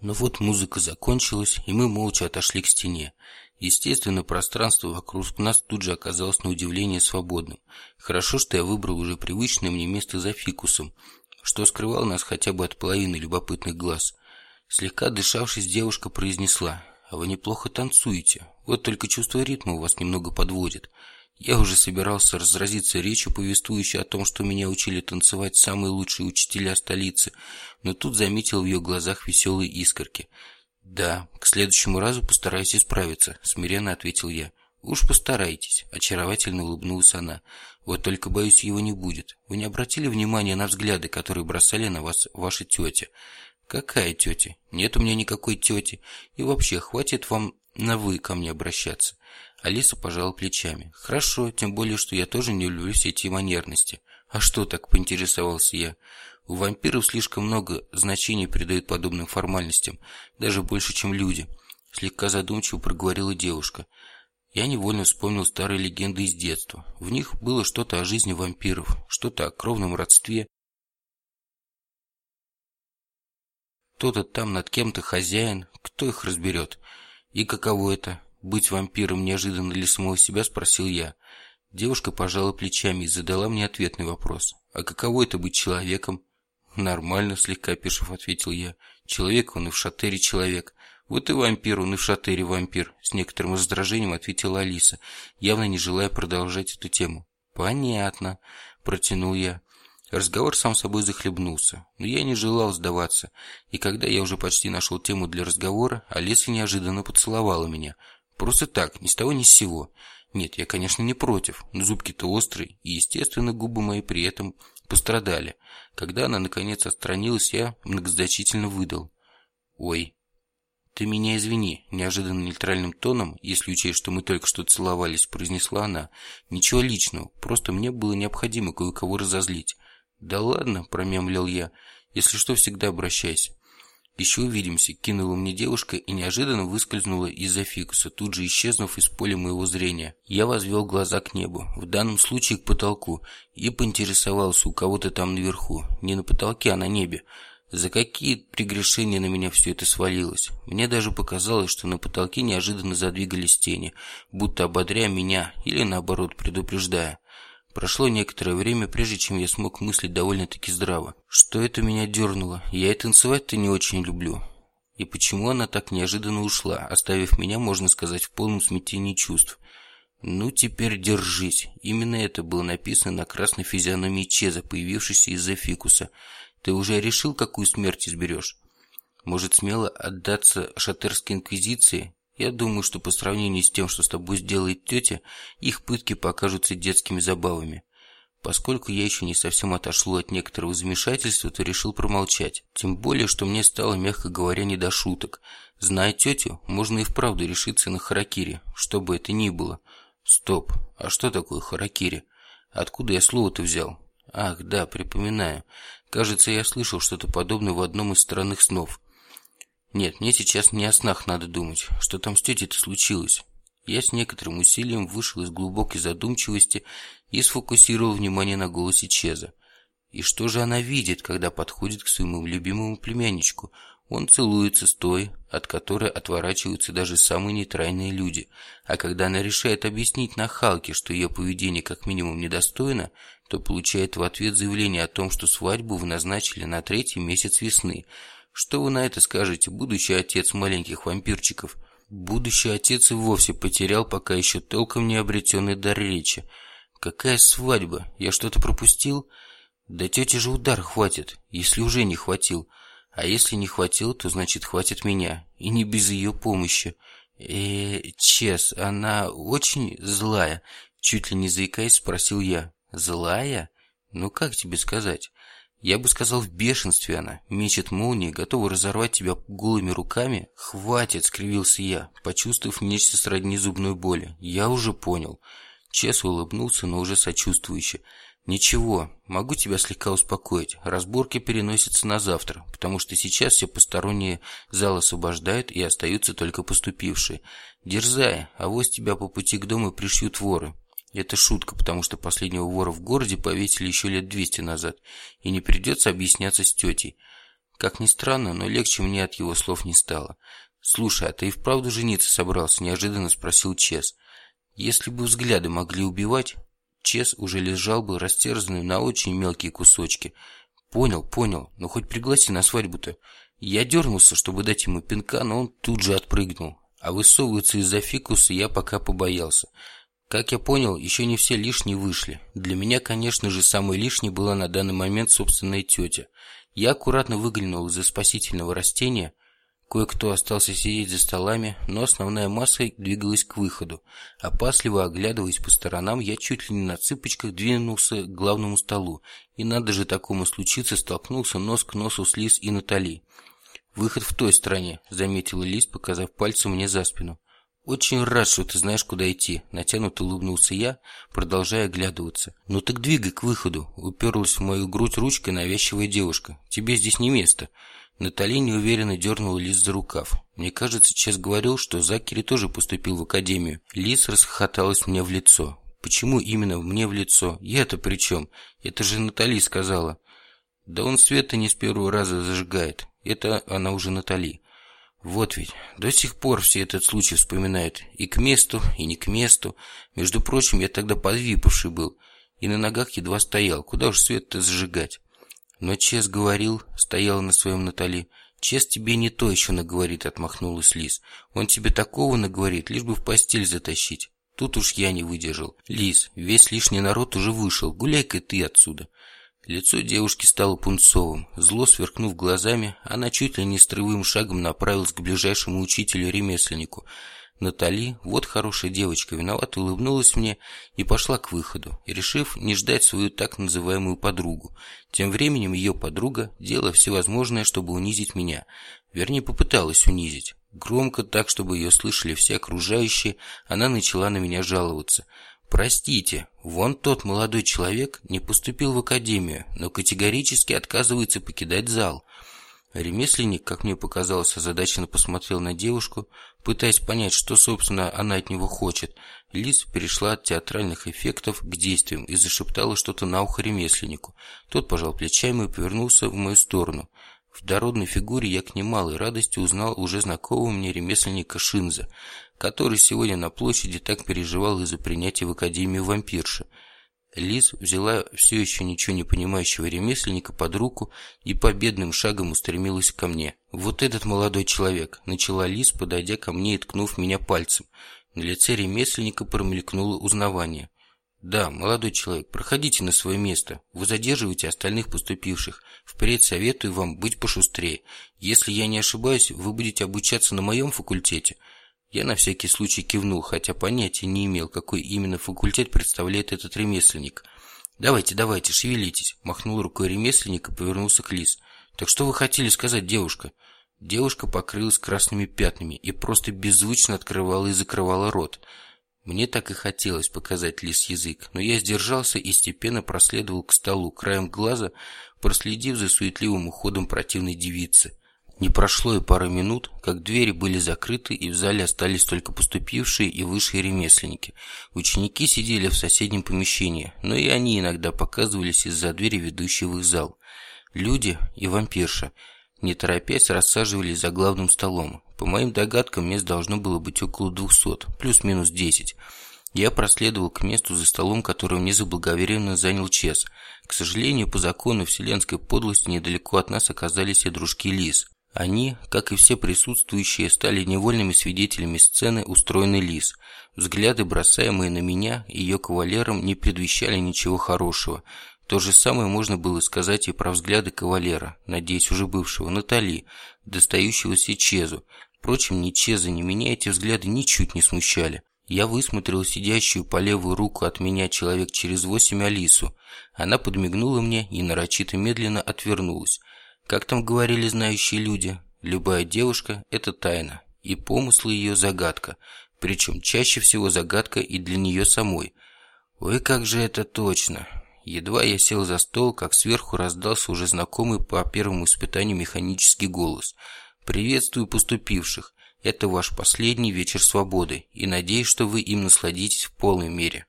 Но вот музыка закончилась, и мы молча отошли к стене. Естественно, пространство вокруг нас тут же оказалось на удивление свободным. Хорошо, что я выбрал уже привычное мне место за фикусом, что скрывало нас хотя бы от половины любопытных глаз. Слегка дышавшись, девушка произнесла: "А вы неплохо танцуете. Вот только чувство ритма у вас немного подводит". Я уже собирался разразиться речью, повествующей о том, что меня учили танцевать самые лучшие учителя столицы, но тут заметил в ее глазах веселые искорки. Да, к следующему разу постараюсь исправиться, смиренно ответил я. Уж постарайтесь, очаровательно улыбнулась она. Вот только боюсь, его не будет. Вы не обратили внимания на взгляды, которые бросали на вас ваши тети? Какая тетя? Нет у меня никакой тети. И вообще, хватит вам на вы ко мне обращаться. Алиса пожала плечами. Хорошо, тем более, что я тоже не люблю все эти манерности. А что так, поинтересовался я. У вампиров слишком много значений придают подобным формальностям, даже больше, чем люди. Слегка задумчиво проговорила девушка. Я невольно вспомнил старые легенды из детства. В них было что-то о жизни вампиров, что-то о кровном родстве. Кто-то там над кем-то хозяин, кто их разберет? И каково это быть вампиром неожиданно для самого себя, спросил я. Девушка пожала плечами и задала мне ответный вопрос. А каково это быть человеком? Нормально, слегка опешив, ответил я. Человек он и в шатере человек. Вот и вампир, он и в шатере вампир, с некоторым раздражением ответила Алиса, явно не желая продолжать эту тему. Понятно, протянул я. Разговор сам собой захлебнулся, но я не желал сдаваться, и когда я уже почти нашел тему для разговора, Алиса неожиданно поцеловала меня, Просто так, ни с того ни с сего. Нет, я, конечно, не против, но зубки-то острые, и, естественно, губы мои при этом пострадали. Когда она наконец отстранилась, я многозначительно выдал: "Ой, ты меня извини", неожиданно нейтральным тоном, если учесть, что мы только что целовались, произнесла она. "Ничего личного, просто мне было необходимо кое-кого разозлить". "Да ладно", промямлил я. "Если что, всегда обращайся". Еще увидимся, кинула мне девушка и неожиданно выскользнула из-за фикуса, тут же исчезнув из поля моего зрения. Я возвел глаза к небу, в данном случае к потолку, и поинтересовался у кого-то там наверху, не на потолке, а на небе. За какие прегрешения на меня все это свалилось? Мне даже показалось, что на потолке неожиданно задвигались тени, будто ободряя меня или наоборот предупреждая. Прошло некоторое время, прежде чем я смог мыслить довольно-таки здраво. Что это меня дернуло? Я и танцевать-то не очень люблю. И почему она так неожиданно ушла, оставив меня, можно сказать, в полном смятении чувств? Ну, теперь держись. Именно это было написано на красной физиономии Чеза, появившейся из-за фикуса. Ты уже решил, какую смерть изберешь? Может, смело отдаться шатерской инквизиции я думаю, что по сравнению с тем, что с тобой сделает тетя, их пытки покажутся детскими забавами. Поскольку я еще не совсем отошел от некоторого замешательства, то решил промолчать. Тем более, что мне стало, мягко говоря, не до шуток. Зная тетю, можно и вправду решиться на харакири, что бы это ни было. Стоп, а что такое харакири? Откуда я слово-то взял? Ах, да, припоминаю. Кажется, я слышал что-то подобное в одном из странных снов. Нет, мне сейчас не о снах надо думать. Что там с тетей-то случилось? Я с некоторым усилием вышел из глубокой задумчивости и сфокусировал внимание на голосе Чеза. И что же она видит, когда подходит к своему любимому племянничку? Он целуется с той, от которой отворачиваются даже самые нейтральные люди. А когда она решает объяснить нахалке, что ее поведение как минимум недостойно, то получает в ответ заявление о том, что свадьбу вы назначили на третий месяц весны – что вы на это скажете, будущий отец маленьких вампирчиков? Будущий отец и вовсе потерял пока еще толком не обретенный дар речи. Какая свадьба? Я что-то пропустил? Да тете же удар хватит, если уже не хватил. А если не хватил, то значит хватит меня, и не без ее помощи. Э, Чес, она очень злая, чуть ли не заикаясь, спросил я. Злая? Ну как тебе сказать? Я бы сказал, в бешенстве она. Мечет молнии, готова разорвать тебя голыми руками. Хватит, скривился я, почувствовав нечто сродни зубной боли. Я уже понял. Чес улыбнулся, но уже сочувствующе. Ничего, могу тебя слегка успокоить. Разборки переносятся на завтра, потому что сейчас все посторонние зал освобождают и остаются только поступившие. Дерзай, а вось тебя по пути к дому пришьют воры. Это шутка, потому что последнего вора в городе повесили еще лет двести назад, и не придется объясняться с тетей. Как ни странно, но легче мне от его слов не стало. «Слушай, а ты и вправду жениться собрался?» – неожиданно спросил Чес. «Если бы взгляды могли убивать...» Чес уже лежал бы растерзанный на очень мелкие кусочки. «Понял, понял, но хоть пригласи на свадьбу-то». Я дернулся, чтобы дать ему пинка, но он тут же отпрыгнул. А высовываться из-за фикуса я пока побоялся. Как я понял, еще не все лишние вышли. Для меня, конечно же, самой лишней была на данный момент собственная тетя. Я аккуратно выглянул из-за спасительного растения. Кое-кто остался сидеть за столами, но основная масса двигалась к выходу. Опасливо оглядываясь по сторонам, я чуть ли не на цыпочках двинулся к главному столу. И надо же такому случиться, столкнулся нос к носу с Лиз и Натали. «Выход в той стороне», — заметила Лиз, показав пальцем мне за спину. «Очень рад, что ты знаешь, куда идти», — натянуто улыбнулся я, продолжая оглядываться. «Ну так двигай к выходу», — уперлась в мою грудь ручкой навязчивая девушка. «Тебе здесь не место». Натали неуверенно дернула Лиз за рукав. Мне кажется, Чес говорил, что Закери тоже поступил в академию. Лиз расхохоталась мне в лицо. «Почему именно мне в лицо? Я-то при чем? Это же Натали сказала». «Да он света не с первого раза зажигает. Это она уже Натали». Вот ведь, до сих пор все этот случай вспоминают. И к месту, и не к месту. Между прочим, я тогда подвипавший был. И на ногах едва стоял. Куда уж свет-то зажигать? Но Чес говорил, стояла на своем Натали. Чес тебе не то еще наговорит, отмахнулась Лиз. Он тебе такого наговорит, лишь бы в постель затащить. Тут уж я не выдержал. Лиз, весь лишний народ уже вышел. Гуляй-ка ты отсюда. Лицо девушки стало пунцовым. Зло сверкнув глазами, она чуть ли не строевым шагом направилась к ближайшему учителю-ремесленнику. Натали, вот хорошая девочка, виновато улыбнулась мне и пошла к выходу, решив не ждать свою так называемую подругу. Тем временем ее подруга делала всевозможное, чтобы унизить меня. Вернее, попыталась унизить. Громко, так, чтобы ее слышали все окружающие, она начала на меня жаловаться – Простите, вон тот молодой человек не поступил в академию, но категорически отказывается покидать зал. Ремесленник, как мне показалось, озадаченно посмотрел на девушку, пытаясь понять, что, собственно, она от него хочет. Лиз перешла от театральных эффектов к действиям и зашептала что-то на ухо ремесленнику. Тот пожал плечами и повернулся в мою сторону. В дородной фигуре я к немалой радости узнал уже знакомого мне ремесленника Шинза, который сегодня на площади так переживал из-за принятия в Академию вампирши. Лиз взяла все еще ничего не понимающего ремесленника под руку и победным шагом устремилась ко мне. «Вот этот молодой человек», — начала Лиз, подойдя ко мне и ткнув меня пальцем. На лице ремесленника промелькнуло узнавание. «Да, молодой человек, проходите на свое место. Вы задерживаете остальных поступивших. Впредь советую вам быть пошустрее. Если я не ошибаюсь, вы будете обучаться на моем факультете». Я на всякий случай кивнул, хотя понятия не имел, какой именно факультет представляет этот ремесленник. «Давайте, давайте, шевелитесь», – махнул рукой ремесленник и повернулся к Лис. «Так что вы хотели сказать, девушка?» Девушка покрылась красными пятнами и просто беззвучно открывала и закрывала рот – мне так и хотелось показать лис язык, но я сдержался и степенно проследовал к столу, краем глаза проследив за суетливым уходом противной девицы. Не прошло и пары минут, как двери были закрыты, и в зале остались только поступившие и высшие ремесленники. Ученики сидели в соседнем помещении, но и они иногда показывались из-за двери, ведущей в их зал. Люди и вампирша, не торопясь, рассаживались за главным столом. По моим догадкам, мест должно было быть около двухсот, плюс-минус десять. Я проследовал к месту за столом, который мне заблаговременно занял Чес. К сожалению, по закону вселенской подлости недалеко от нас оказались и дружки Лис. Они, как и все присутствующие, стали невольными свидетелями сцены, устроенной Лис. Взгляды, бросаемые на меня и ее кавалером, не предвещали ничего хорошего. То же самое можно было сказать и про взгляды кавалера, надеюсь, уже бывшего, Натали, достающегося Чезу. Впрочем, ни Чеза, ни меня эти взгляды ничуть не смущали. Я высмотрел сидящую по левую руку от меня человек через восемь Алису. Она подмигнула мне и нарочито медленно отвернулась. Как там говорили знающие люди, любая девушка – это тайна, и помыслы ее – загадка. Причем чаще всего загадка и для нее самой. Ой, как же это точно. Едва я сел за стол, как сверху раздался уже знакомый по первому испытанию механический голос – Приветствую поступивших. Это ваш последний вечер свободы, и надеюсь, что вы им насладитесь в полной мере.